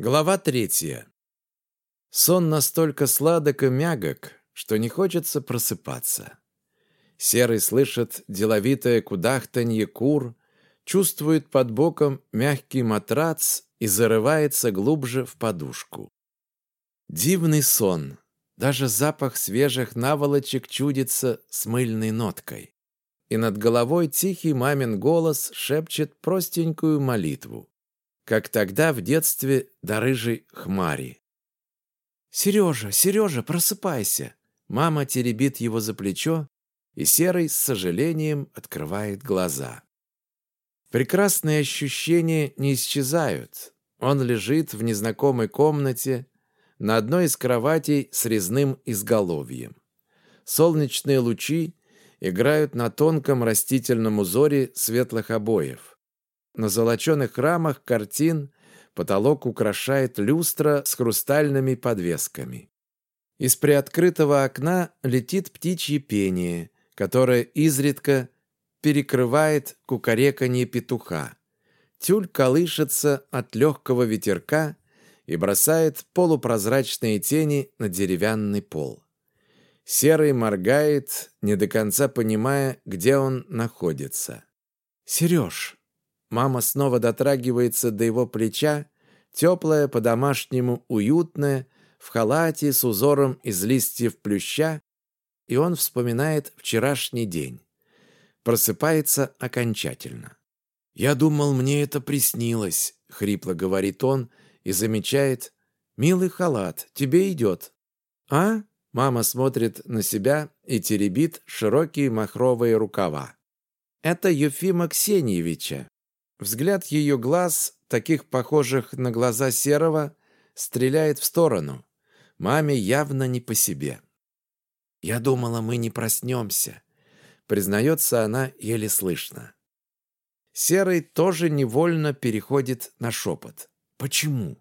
Глава третья. Сон настолько сладок и мягок, что не хочется просыпаться. Серый слышит деловитое кудахтанье кур, чувствует под боком мягкий матрац и зарывается глубже в подушку. Дивный сон. Даже запах свежих наволочек чудится с мыльной ноткой. И над головой тихий мамин голос шепчет простенькую молитву, как тогда в детстве до рыжей хмари. «Сережа, Сережа, просыпайся!» Мама теребит его за плечо, и Серый с сожалением открывает глаза. Прекрасные ощущения не исчезают. Он лежит в незнакомой комнате на одной из кроватей с резным изголовьем. Солнечные лучи играют на тонком растительном узоре светлых обоев. На золоченых рамах картин потолок украшает люстра с хрустальными подвесками. Из приоткрытого окна летит птичье пение, которое изредка перекрывает кукареканье петуха. Тюль колышется от легкого ветерка и бросает полупрозрачные тени на деревянный пол. Серый моргает, не до конца понимая, где он находится. «Сереж!» Мама снова дотрагивается до его плеча, теплая, по-домашнему уютная, в халате с узором из листьев плюща, и он вспоминает вчерашний день просыпается окончательно. «Я думал, мне это приснилось», — хрипло говорит он и замечает. «Милый халат, тебе идет». «А?» — мама смотрит на себя и теребит широкие махровые рукава. «Это Ефима Ксеньевича». Взгляд ее глаз, таких похожих на глаза Серого, стреляет в сторону. Маме явно не по себе. «Я думала, мы не проснемся. Признается она еле слышно. Серый тоже невольно переходит на шепот. Почему?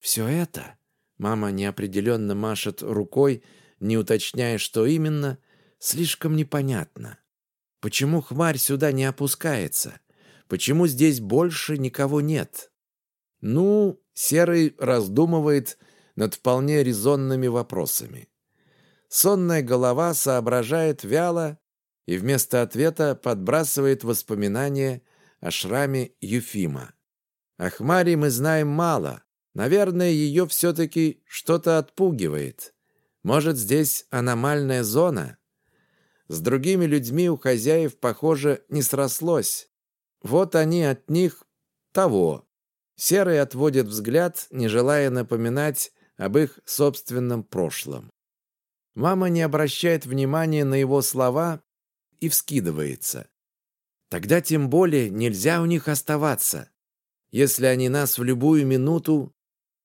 Все это? Мама неопределенно машет рукой, не уточняя, что именно, слишком непонятно. Почему хмарь сюда не опускается? Почему здесь больше никого нет? Ну, Серый раздумывает над вполне резонными вопросами. Сонная голова соображает вяло и вместо ответа подбрасывает воспоминания о шраме Юфима. О Хмаре мы знаем мало. Наверное, ее все-таки что-то отпугивает. Может, здесь аномальная зона? С другими людьми у хозяев, похоже, не срослось. Вот они от них того. Серый отводит взгляд, не желая напоминать об их собственном прошлом. Мама не обращает внимания на его слова и вскидывается. Тогда тем более нельзя у них оставаться. Если они нас в любую минуту...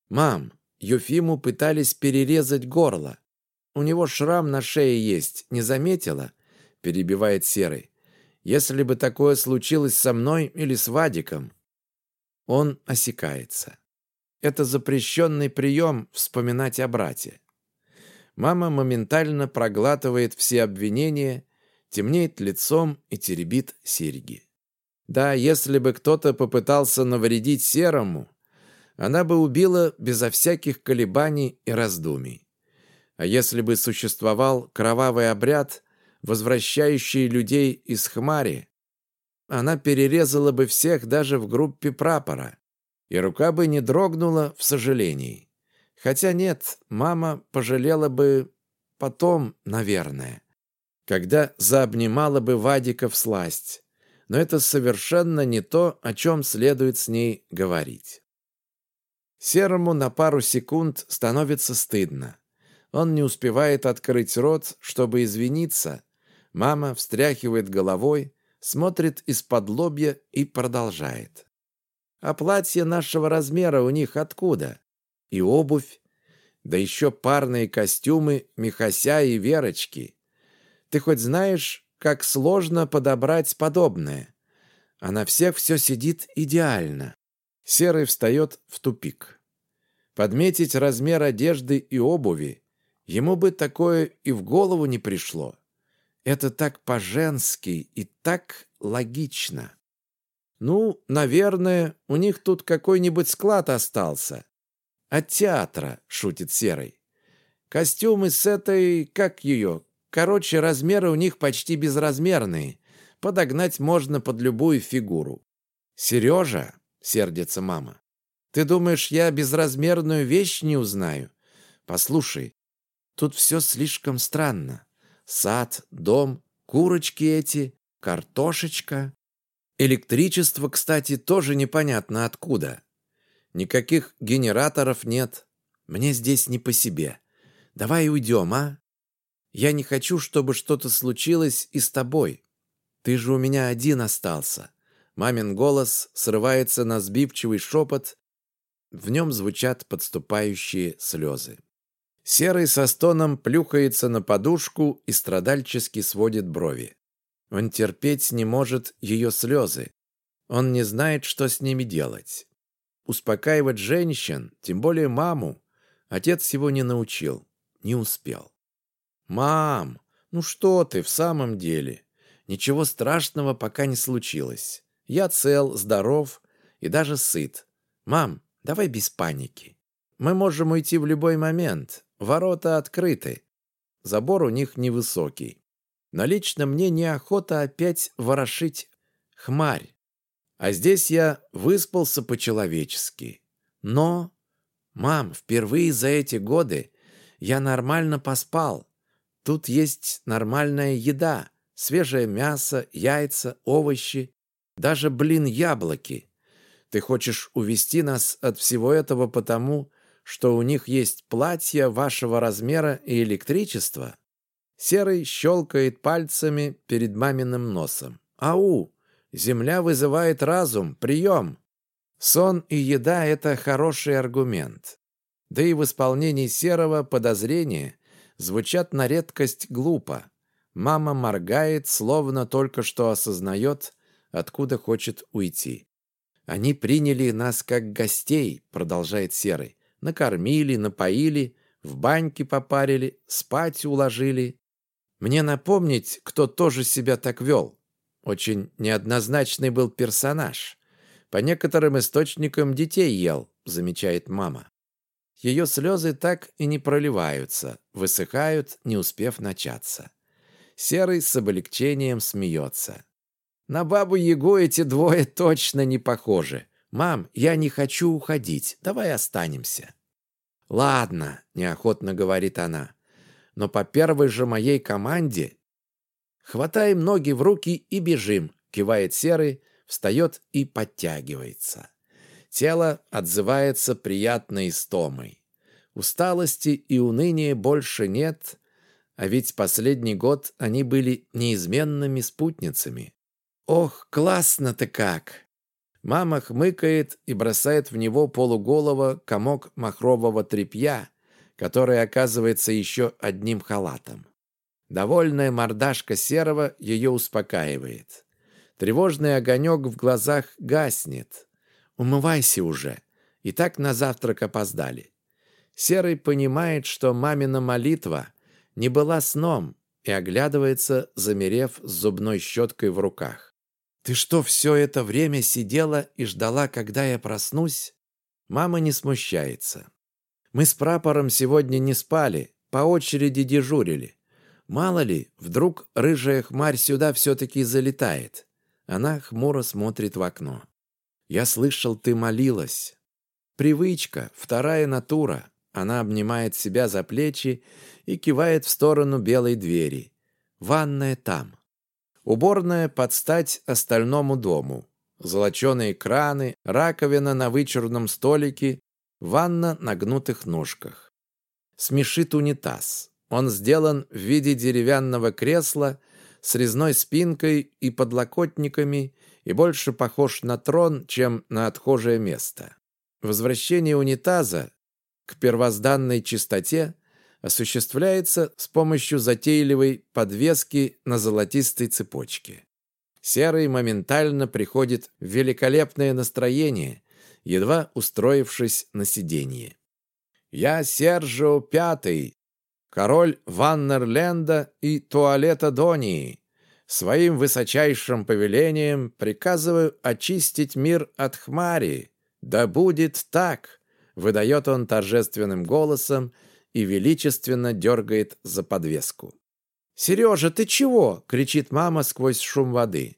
Мам, Юфиму пытались перерезать горло. У него шрам на шее есть, не заметила? Перебивает Серый. Если бы такое случилось со мной или с Вадиком. Он осекается. Это запрещенный прием вспоминать о брате. Мама моментально проглатывает все обвинения темнеет лицом и теребит серьги. Да, если бы кто-то попытался навредить Серому, она бы убила безо всяких колебаний и раздумий. А если бы существовал кровавый обряд, возвращающий людей из Хмари, она перерезала бы всех даже в группе прапора, и рука бы не дрогнула в сожалении. Хотя нет, мама пожалела бы потом, наверное когда заобнимала бы Вадика в сласть. Но это совершенно не то, о чем следует с ней говорить. Серому на пару секунд становится стыдно. Он не успевает открыть рот, чтобы извиниться. Мама встряхивает головой, смотрит из-под лобья и продолжает. А платье нашего размера у них откуда? И обувь, да еще парные костюмы Михася и Верочки. Ты хоть знаешь, как сложно подобрать подобное? А на всех все сидит идеально. Серый встает в тупик. Подметить размер одежды и обуви ему бы такое и в голову не пришло. Это так по-женски и так логично. Ну, наверное, у них тут какой-нибудь склад остался. От театра, шутит Серый. Костюмы с этой, как ее, короче, размеры у них почти безразмерные. Подогнать можно под любую фигуру. Сережа, сердится мама, ты думаешь, я безразмерную вещь не узнаю? Послушай, тут все слишком странно. Сад, дом, курочки эти, картошечка. Электричество, кстати, тоже непонятно откуда. Никаких генераторов нет. Мне здесь не по себе. Давай уйдем, а? Я не хочу, чтобы что-то случилось и с тобой. Ты же у меня один остался». Мамин голос срывается на сбивчивый шепот, в нем звучат подступающие слезы. Серый со стоном плюхается на подушку и страдальчески сводит брови. Он терпеть не может ее слезы. Он не знает, что с ними делать. Успокаивать женщин, тем более маму, отец его не научил не успел. «Мам, ну что ты в самом деле? Ничего страшного пока не случилось. Я цел, здоров и даже сыт. Мам, давай без паники. Мы можем уйти в любой момент. Ворота открыты. Забор у них невысокий. Но лично мне неохота опять ворошить хмарь. А здесь я выспался по-человечески. Но, мам, впервые за эти годы я нормально поспал. Тут есть нормальная еда, свежее мясо, яйца, овощи, даже, блин, яблоки. Ты хочешь увести нас от всего этого потому, что у них есть платья вашего размера и электричество?» Серый щелкает пальцами перед маминым носом. «Ау! Земля вызывает разум! Прием!» Сон и еда – это хороший аргумент. Да и в исполнении Серого подозрения звучат на редкость глупо. Мама моргает, словно только что осознает, откуда хочет уйти. «Они приняли нас как гостей», — продолжает Серый. «Накормили, напоили, в баньки попарили, спать уложили. Мне напомнить, кто тоже себя так вел. Очень неоднозначный был персонаж. По некоторым источникам детей ел», — замечает мама. Ее слезы так и не проливаются, высыхают, не успев начаться. Серый с облегчением смеется. На бабу-ягу эти двое точно не похожи. «Мам, я не хочу уходить, давай останемся». «Ладно», — неохотно говорит она, «но по первой же моей команде...» «Хватаем ноги в руки и бежим», — кивает Серый, встает и подтягивается. Тело отзывается приятной истомой. Усталости и уныния больше нет, а ведь последний год они были неизменными спутницами. «Ох, классно-то как!» Мама хмыкает и бросает в него полуголого комок махрового тряпья, который оказывается еще одним халатом. Довольная мордашка серого ее успокаивает. Тревожный огонек в глазах гаснет. Умывайся уже. И так на завтрак опоздали. Серый понимает, что мамина молитва не была сном и оглядывается, замерев с зубной щеткой в руках. «Ты что, все это время сидела и ждала, когда я проснусь?» Мама не смущается. «Мы с прапором сегодня не спали, по очереди дежурили. Мало ли, вдруг рыжая хмарь сюда все-таки залетает». Она хмуро смотрит в окно. Я слышал, ты молилась. Привычка, вторая натура. Она обнимает себя за плечи и кивает в сторону белой двери. Ванная там. Уборная под стать остальному дому. Золоченые краны, раковина на вычурном столике, ванна на гнутых ножках. Смешит унитаз. Он сделан в виде деревянного кресла с резной спинкой и подлокотниками и больше похож на трон, чем на отхожее место. Возвращение унитаза к первозданной чистоте осуществляется с помощью затейливой подвески на золотистой цепочке. Серый моментально приходит в великолепное настроение, едва устроившись на сиденье. «Я Сержио Пятый, король Ваннерленда и туалета Донии», Своим высочайшим повелением приказываю очистить мир от хмари. Да будет так!» выдает он торжественным голосом и величественно дергает за подвеску. «Сережа, ты чего?» — кричит мама сквозь шум воды.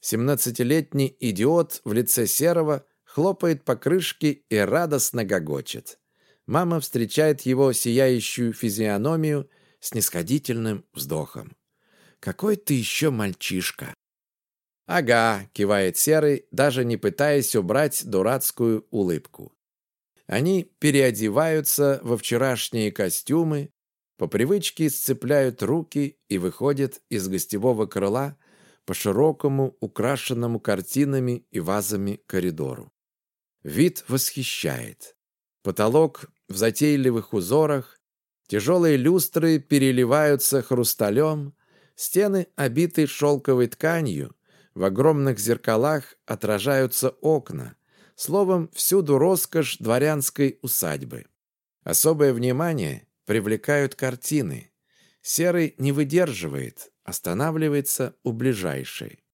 Семнадцатилетний идиот в лице Серого хлопает по крышке и радостно гогочет. Мама встречает его сияющую физиономию с нисходительным вздохом. «Какой ты еще мальчишка!» «Ага», — кивает Серый, даже не пытаясь убрать дурацкую улыбку. Они переодеваются во вчерашние костюмы, по привычке сцепляют руки и выходят из гостевого крыла по широкому, украшенному картинами и вазами коридору. Вид восхищает. Потолок в затейливых узорах, тяжелые люстры переливаются хрусталем, стены обиты шелковой тканью, в огромных зеркалах отражаются окна, словом, всюду роскошь дворянской усадьбы. Особое внимание привлекают картины. Серый не выдерживает, останавливается у ближайшей.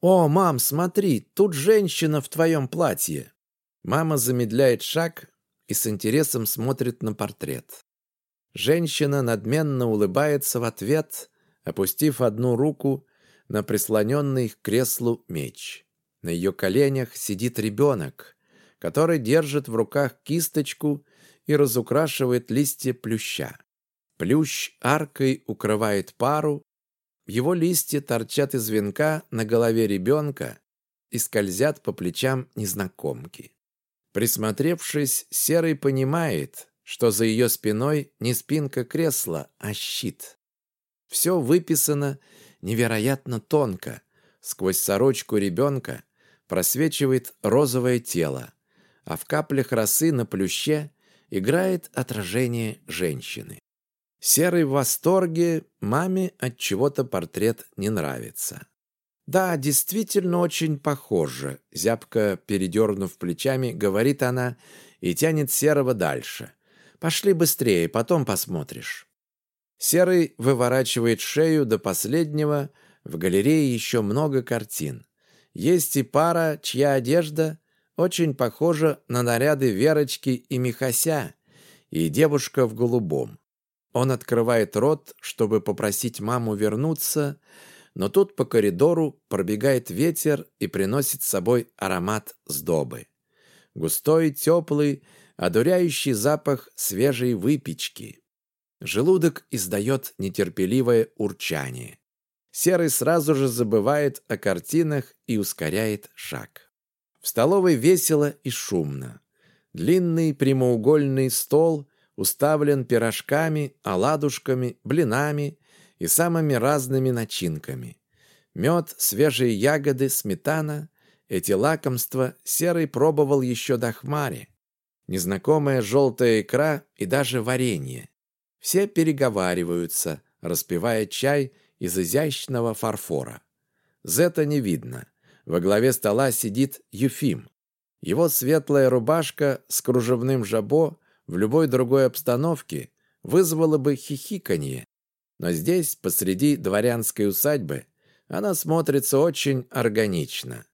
«О, мам, смотри, тут женщина в твоем платье!» Мама замедляет шаг и с интересом смотрит на портрет. Женщина надменно улыбается в ответ, опустив одну руку на прислоненный к креслу меч. На ее коленях сидит ребенок, который держит в руках кисточку и разукрашивает листья плюща. Плющ аркой укрывает пару, его листья торчат из венка на голове ребенка и скользят по плечам незнакомки. Присмотревшись, Серый понимает, что за ее спиной не спинка кресла, а щит. Все выписано невероятно тонко. Сквозь сорочку ребенка просвечивает розовое тело, а в каплях росы на плюще играет отражение женщины. Серый в восторге, маме от чего-то портрет не нравится. Да, действительно очень похоже, зябко передернув плечами, говорит она и тянет Серого дальше. Пошли быстрее, потом посмотришь. Серый выворачивает шею до последнего, в галерее еще много картин. Есть и пара, чья одежда очень похожа на наряды Верочки и Михася, и девушка в голубом. Он открывает рот, чтобы попросить маму вернуться, но тут по коридору пробегает ветер и приносит с собой аромат сдобы. Густой, теплый, одуряющий запах свежей выпечки. Желудок издает нетерпеливое урчание. Серый сразу же забывает о картинах и ускоряет шаг. В столовой весело и шумно. Длинный прямоугольный стол уставлен пирожками, оладушками, блинами и самыми разными начинками. Мед, свежие ягоды, сметана — эти лакомства Серый пробовал еще до хмари. Незнакомая желтая икра и даже варенье. Все переговариваются, распивая чай — из изящного фарфора. Зета не видно. Во главе стола сидит Юфим. Его светлая рубашка с кружевным жабо в любой другой обстановке вызвала бы хихиканье. Но здесь, посреди дворянской усадьбы, она смотрится очень органично.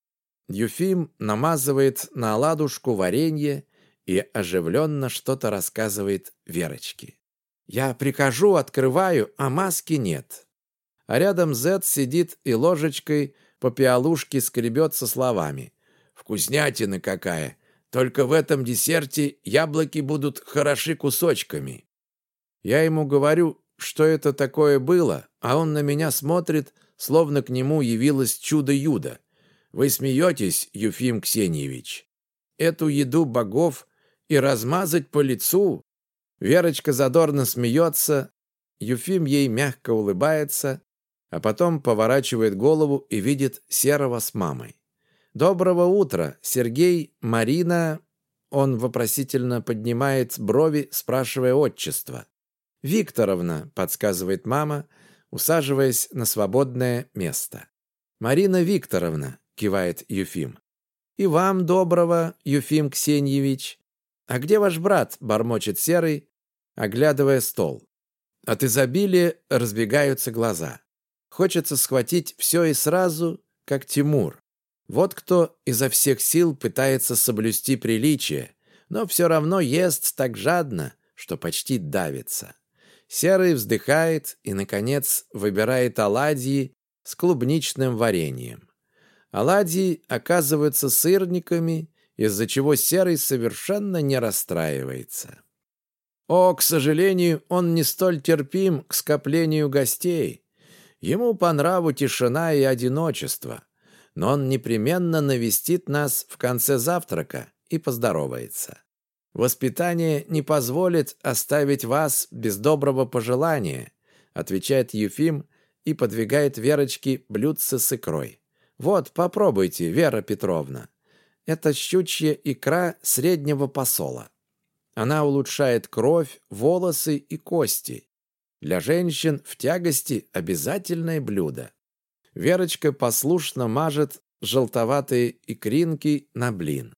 Юфим намазывает на оладушку варенье и оживленно что-то рассказывает Верочке. «Я прихожу, открываю, а маски нет а рядом Зет сидит и ложечкой по пиалушке скребет со словами. «Вкуснятина какая! Только в этом десерте яблоки будут хороши кусочками». Я ему говорю, что это такое было, а он на меня смотрит, словно к нему явилось чудо-юдо. Вы смеетесь, Юфим Ксеньевич? Эту еду богов и размазать по лицу? Верочка задорно смеется, Юфим ей мягко улыбается, а потом поворачивает голову и видит Серого с мамой. «Доброго утра, Сергей, Марина...» Он вопросительно поднимает брови, спрашивая отчество. «Викторовна», — подсказывает мама, усаживаясь на свободное место. «Марина Викторовна», — кивает Юфим. «И вам доброго, Юфим Ксеньевич. А где ваш брат?» — бормочет Серый, оглядывая стол. От изобилия разбегаются глаза. Хочется схватить все и сразу, как Тимур. Вот кто изо всех сил пытается соблюсти приличие, но все равно ест так жадно, что почти давится. Серый вздыхает и, наконец, выбирает оладьи с клубничным вареньем. Оладьи оказываются сырниками, из-за чего Серый совершенно не расстраивается. О, к сожалению, он не столь терпим к скоплению гостей. Ему по нраву тишина и одиночество, но он непременно навестит нас в конце завтрака и поздоровается. Воспитание не позволит оставить вас без доброго пожелания, отвечает Ефим и подвигает Верочке блюдце с икрой. Вот, попробуйте, Вера Петровна. Это щучья икра среднего посола. Она улучшает кровь, волосы и кости. Для женщин в тягости обязательное блюдо. Верочка послушно мажет желтоватые икринки на блин.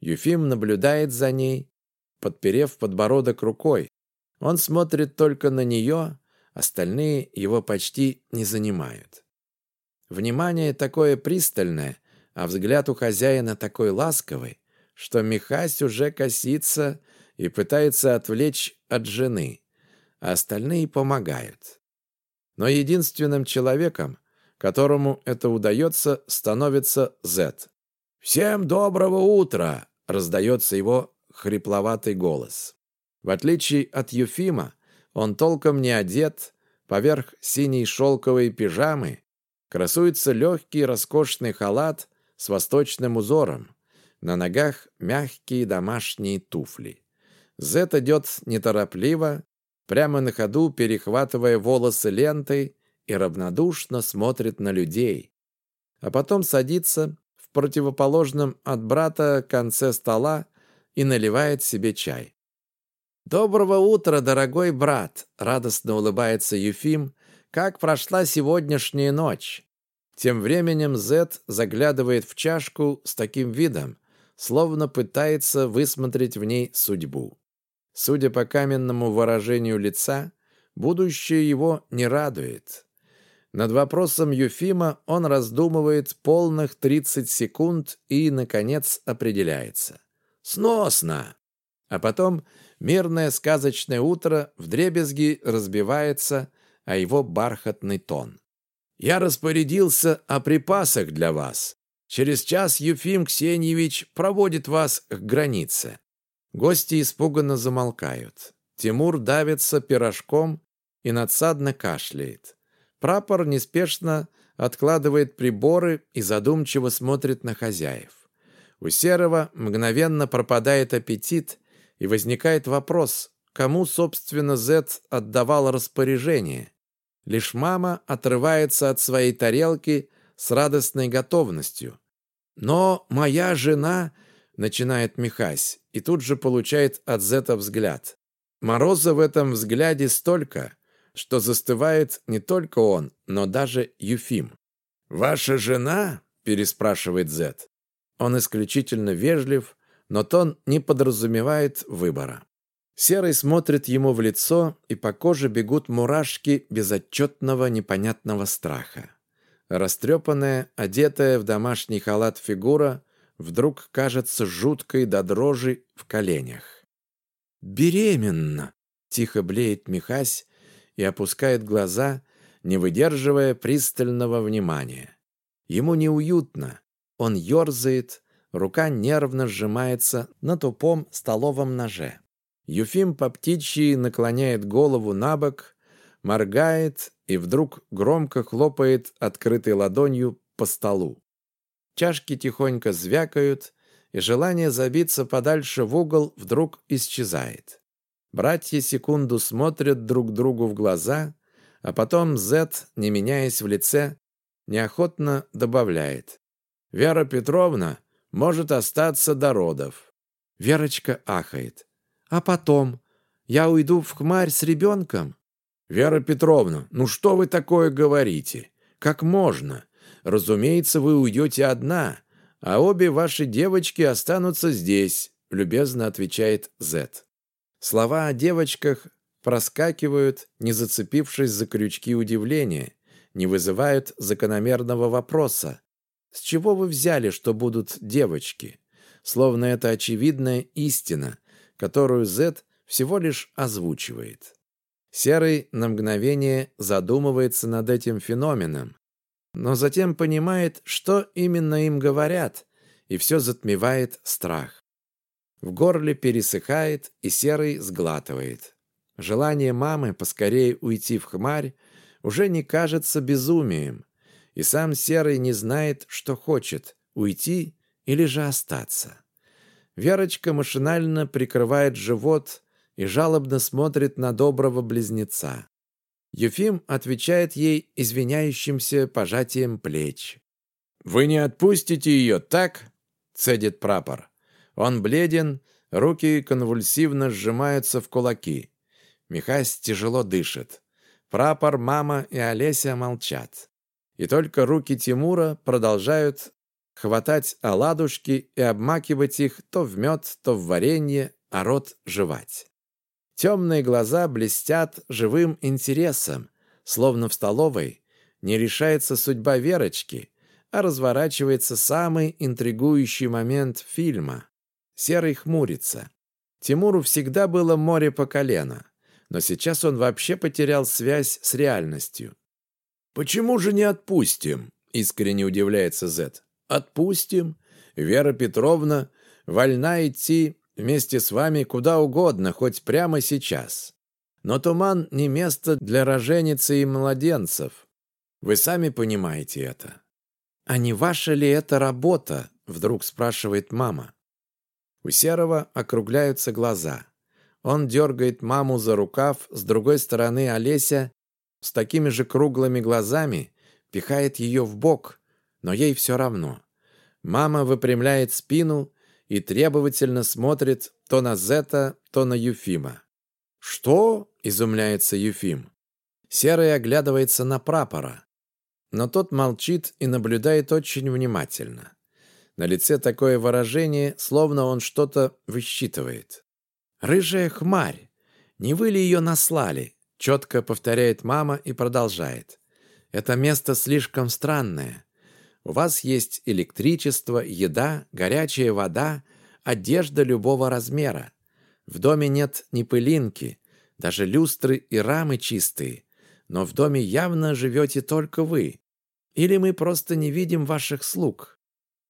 Юфим наблюдает за ней, подперев подбородок рукой. Он смотрит только на нее, остальные его почти не занимают. Внимание такое пристальное, а взгляд у хозяина такой ласковый, что Михась уже косится и пытается отвлечь от жены, а остальные помогают. Но единственным человеком, которому это удается, становится Зет. «Всем доброго утра!» — раздается его хрипловатый голос. В отличие от Юфима, он толком не одет, поверх синей шелковой пижамы красуется легкий роскошный халат с восточным узором. На ногах мягкие домашние туфли. Зет идет неторопливо, прямо на ходу перехватывая волосы лентой и равнодушно смотрит на людей. А потом садится в противоположном от брата конце стола и наливает себе чай. «Доброго утра, дорогой брат!» — радостно улыбается Юфим. «Как прошла сегодняшняя ночь?» Тем временем Зет заглядывает в чашку с таким видом, словно пытается высмотреть в ней судьбу. Судя по каменному выражению лица, будущее его не радует. Над вопросом Юфима он раздумывает полных 30 секунд и, наконец, определяется. «Сносно!» А потом мирное сказочное утро вдребезги разбивается о его бархатный тон. Я распорядился о припасах для вас. Через час Юфим Ксеньевич проводит вас к границе». Гости испуганно замолкают. Тимур давится пирожком и надсадно кашляет. Прапор неспешно откладывает приборы и задумчиво смотрит на хозяев. У Серого мгновенно пропадает аппетит, и возникает вопрос, кому, собственно, Зет отдавал распоряжение – Лишь мама отрывается от своей тарелки с радостной готовностью. «Но моя жена...» — начинает Михась, и тут же получает от Зета взгляд. Мороза в этом взгляде столько, что застывает не только он, но даже Юфим. «Ваша жена?» — переспрашивает Зет. Он исключительно вежлив, но тон не подразумевает выбора. Серый смотрит ему в лицо, и по коже бегут мурашки безотчетного непонятного страха. Растрепанная, одетая в домашний халат фигура вдруг кажется жуткой до дрожи в коленях. «Беременна!» — тихо блеет Михась и опускает глаза, не выдерживая пристального внимания. Ему неуютно, он ерзает, рука нервно сжимается на тупом столовом ноже. Юфим по птичьи наклоняет голову на бок, моргает и вдруг громко хлопает открытой ладонью по столу. Чашки тихонько звякают, и желание забиться подальше в угол вдруг исчезает. Братья секунду смотрят друг другу в глаза, а потом Зет, не меняясь в лице, неохотно добавляет. «Вера Петровна может остаться до родов». Верочка ахает. А потом? Я уйду в хмарь с ребенком?» «Вера Петровна, ну что вы такое говорите? Как можно? Разумеется, вы уйдете одна, а обе ваши девочки останутся здесь», любезно отвечает Зет. Слова о девочках проскакивают, не зацепившись за крючки удивления, не вызывают закономерного вопроса. С чего вы взяли, что будут девочки? словно это очевидная истина, которую Зет всего лишь озвучивает. Серый на мгновение задумывается над этим феноменом, но затем понимает, что именно им говорят, и все затмевает страх. В горле пересыхает, и Серый сглатывает. Желание мамы поскорее уйти в хмарь уже не кажется безумием, и сам Серый не знает, что хочет – уйти или же остаться. Верочка машинально прикрывает живот и жалобно смотрит на доброго близнеца. Ефим отвечает ей извиняющимся пожатием плеч. «Вы не отпустите ее, так?» — цедит прапор. Он бледен, руки конвульсивно сжимаются в кулаки. Михась тяжело дышит. Прапор, мама и Олеся молчат. И только руки Тимура продолжают хватать оладушки и обмакивать их то в мед, то в варенье, а рот жевать. Темные глаза блестят живым интересом, словно в столовой не решается судьба Верочки, а разворачивается самый интригующий момент фильма. Серый хмурится. Тимуру всегда было море по колено, но сейчас он вообще потерял связь с реальностью. «Почему же не отпустим?» — искренне удивляется Зет. «Отпустим. Вера Петровна вольна идти вместе с вами куда угодно, хоть прямо сейчас. Но туман не место для роженицы и младенцев. Вы сами понимаете это. А не ваша ли это работа? Вдруг спрашивает мама. У Серого округляются глаза. Он дергает маму за рукав, с другой стороны Олеся с такими же круглыми глазами пихает ее в бок, но ей все равно. Мама выпрямляет спину и требовательно смотрит то на Зета, то на Юфима. «Что?» – изумляется Юфим. Серый оглядывается на прапора, но тот молчит и наблюдает очень внимательно. На лице такое выражение, словно он что-то высчитывает. «Рыжая хмарь! Не вы ли ее наслали?» Четко повторяет мама и продолжает. «Это место слишком странное. У вас есть электричество, еда, горячая вода, одежда любого размера. В доме нет ни пылинки, даже люстры и рамы чистые. Но в доме явно живете только вы. Или мы просто не видим ваших слуг.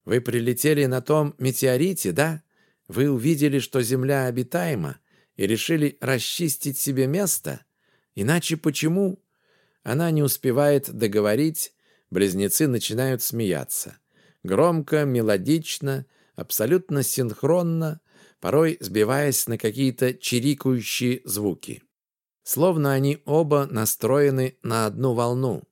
Вы прилетели на том метеорите, да? Вы увидели, что Земля обитаема, и решили расчистить себе место? Иначе почему? Она не успевает договорить, Близнецы начинают смеяться. Громко, мелодично, абсолютно синхронно, порой сбиваясь на какие-то чирикающие звуки. Словно они оба настроены на одну волну.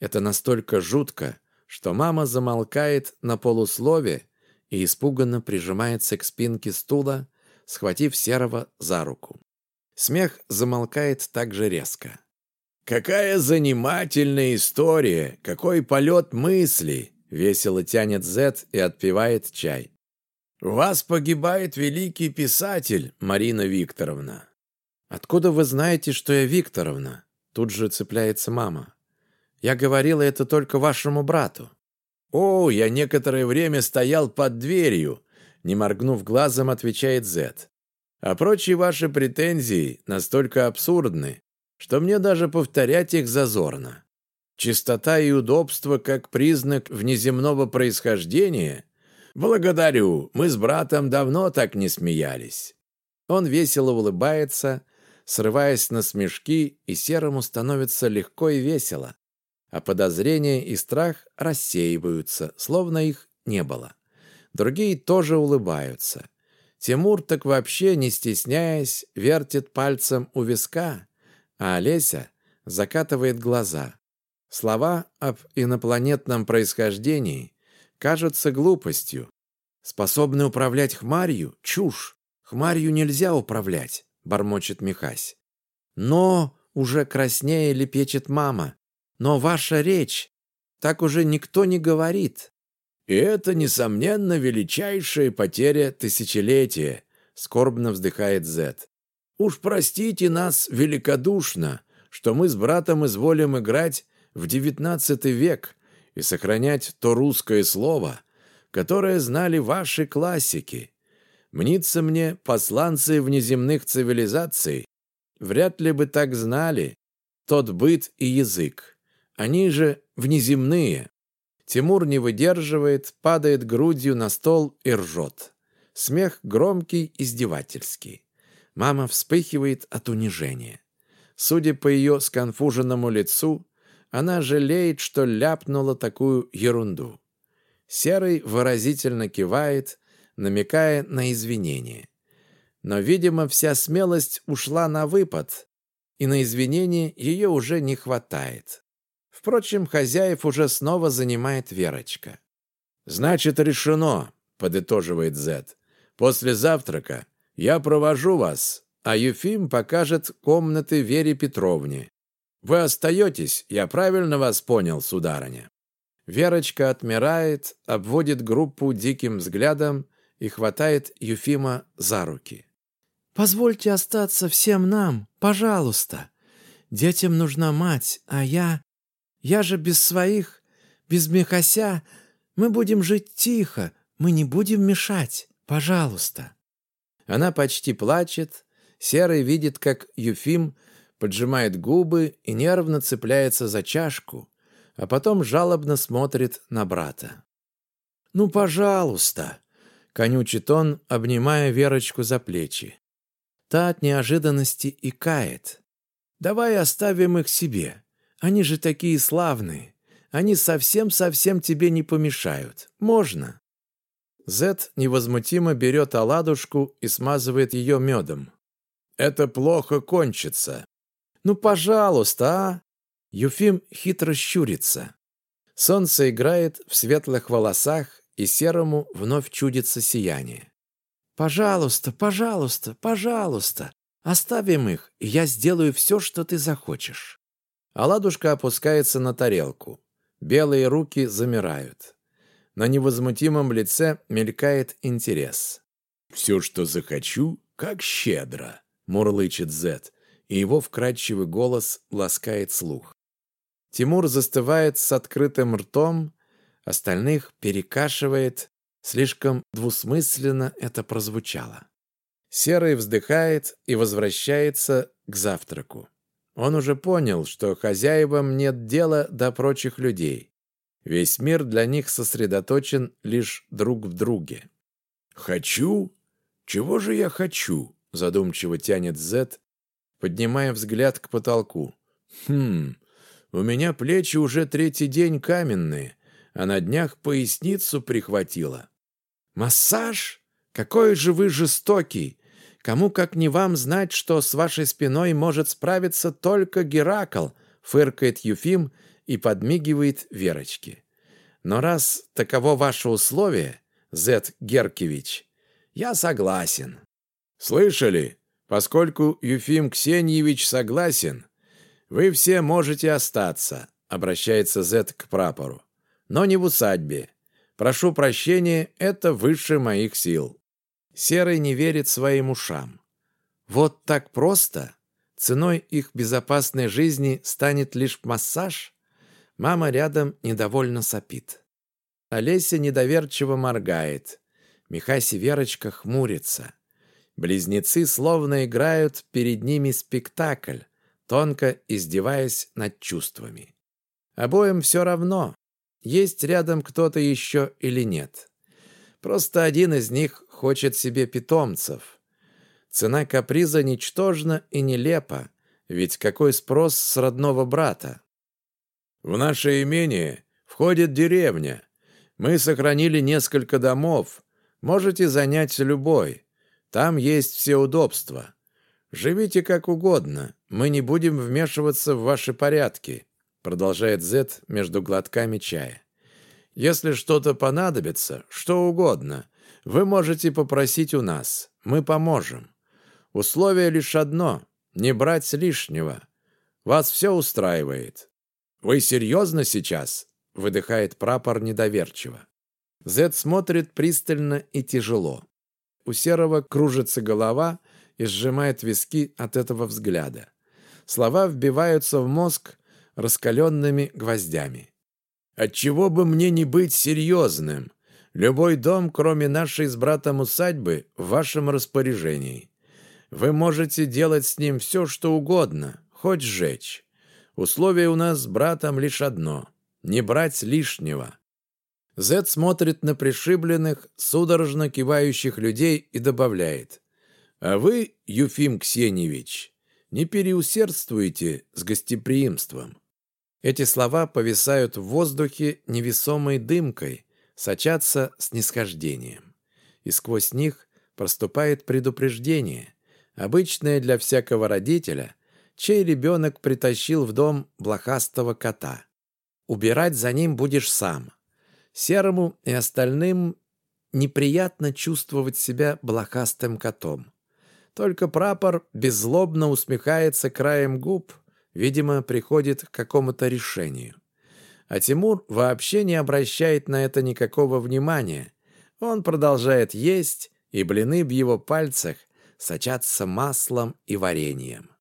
Это настолько жутко, что мама замолкает на полуслове и испуганно прижимается к спинке стула, схватив Серого за руку. Смех замолкает так же резко. «Какая занимательная история! Какой полет мысли!» — весело тянет Зет и отпивает чай. «У вас погибает великий писатель, Марина Викторовна». «Откуда вы знаете, что я Викторовна?» Тут же цепляется мама. «Я говорила это только вашему брату». «О, я некоторое время стоял под дверью», не моргнув глазом, отвечает Зет. «А прочие ваши претензии настолько абсурдны, что мне даже повторять их зазорно. Чистота и удобство как признак внеземного происхождения? Благодарю, мы с братом давно так не смеялись. Он весело улыбается, срываясь на смешки, и серому становится легко и весело, а подозрения и страх рассеиваются, словно их не было. Другие тоже улыбаются. Тимур так вообще, не стесняясь, вертит пальцем у виска, а Олеся закатывает глаза. Слова об инопланетном происхождении кажутся глупостью. Способны управлять хмарью? Чушь! Хмарью нельзя управлять, бормочет Михась. Но, уже краснее лепечет мама, но ваша речь, так уже никто не говорит. И это, несомненно, величайшая потеря тысячелетия, скорбно вздыхает Зет. Уж простите нас великодушно, что мы с братом изволим играть в девятнадцатый век и сохранять то русское слово, которое знали ваши классики. Мнится мне, посланцы внеземных цивилизаций вряд ли бы так знали тот быт и язык. Они же внеземные. Тимур не выдерживает, падает грудью на стол и ржет. Смех громкий, издевательский. Мама вспыхивает от унижения. Судя по ее сконфуженному лицу, она жалеет, что ляпнула такую ерунду. Серый выразительно кивает, намекая на извинение. Но, видимо, вся смелость ушла на выпад, и на извинение ее уже не хватает. Впрочем, хозяев уже снова занимает Верочка. «Значит, решено», — подытоживает Зет. «После завтрака я провожу вас, а Юфим покажет комнаты Вере Петровне. Вы остаетесь, я правильно вас понял, сударыня?» Верочка отмирает, обводит группу диким взглядом и хватает Юфима за руки. «Позвольте остаться всем нам, пожалуйста. Детям нужна мать, а я... Я же без своих, без Михася. Мы будем жить тихо, мы не будем мешать. Пожалуйста». Она почти плачет. Серый видит, как Юфим поджимает губы и нервно цепляется за чашку, а потом жалобно смотрит на брата. «Ну, пожалуйста!» — конючит он, обнимая Верочку за плечи. Та от неожиданности и кает. «Давай оставим их себе. Они же такие славные. Они совсем-совсем тебе не помешают. Можно?» Зет невозмутимо берет оладушку и смазывает ее медом. «Это плохо кончится». «Ну, пожалуйста, а!» Юфим хитро щурится. Солнце играет в светлых волосах, и серому вновь чудится сияние. «Пожалуйста, пожалуйста, пожалуйста, оставим их, и я сделаю все, что ты захочешь». Аладушка опускается на тарелку. Белые руки замирают. На невозмутимом лице мелькает интерес. «Все, что захочу, как щедро», — мурлычет Зет, и его вкрадчивый голос ласкает слух. Тимур застывает с открытым ртом, остальных перекашивает, слишком двусмысленно это прозвучало. Серый вздыхает и возвращается к завтраку. Он уже понял, что хозяевам нет дела до прочих людей. Весь мир для них сосредоточен лишь друг в друге. «Хочу? Чего же я хочу?» задумчиво тянет Зет, поднимая взгляд к потолку. «Хм, у меня плечи уже третий день каменные, а на днях поясницу прихватило. Массаж? Какой же вы жестокий! Кому как не вам знать, что с вашей спиной может справиться только Геракл, фыркает Юфим и подмигивает Верочке. Но раз таково ваше условие, Зет Геркевич, я согласен. Слышали? Поскольку Юфим Ксеньевич согласен, «Вы все можете остаться», — обращается Зет к прапору. «Но не в усадьбе. Прошу прощения, это выше моих сил». Серый не верит своим ушам. «Вот так просто? Ценой их безопасной жизни станет лишь массаж?» Мама рядом недовольно сопит. Олеся недоверчиво моргает. Михась Верочка хмурится. Близнецы словно играют перед ними спектакль, тонко издеваясь над чувствами. Обоим все равно, есть рядом кто-то еще или нет. Просто один из них хочет себе питомцев. Цена каприза ничтожна и нелепа, ведь какой спрос с родного брата? В наше имение входит деревня. Мы сохранили несколько домов. Можете занять любой. Там есть все удобства. Живите как угодно. Мы не будем вмешиваться в ваши порядки, продолжает Зет между глотками чая. Если что-то понадобится, что угодно, вы можете попросить у нас. Мы поможем. Условие лишь одно — не брать лишнего. Вас все устраивает. Вы серьезно сейчас? Выдыхает прапор недоверчиво. Зет смотрит пристально и тяжело. У Серого кружится голова — и сжимает виски от этого взгляда. Слова вбиваются в мозг раскаленными гвоздями. «Отчего бы мне не быть серьезным? Любой дом, кроме нашей с братом усадьбы, в вашем распоряжении. Вы можете делать с ним все, что угодно, хоть сжечь. Условие у нас с братом лишь одно — не брать лишнего. Зет смотрит на пришибленных, судорожно кивающих людей и добавляет. «А вы, Юфим Ксеньевич, не переусердствуйте с гостеприимством». Эти слова повисают в воздухе невесомой дымкой, сочатся снисхождением. И сквозь них проступает предупреждение, обычное для всякого родителя, чей ребенок притащил в дом блохастого кота. Убирать за ним будешь сам. Серому и остальным неприятно чувствовать себя блохастым котом. Только прапор беззлобно усмехается краем губ, видимо, приходит к какому-то решению. А Тимур вообще не обращает на это никакого внимания. Он продолжает есть, и блины в его пальцах сочатся маслом и вареньем.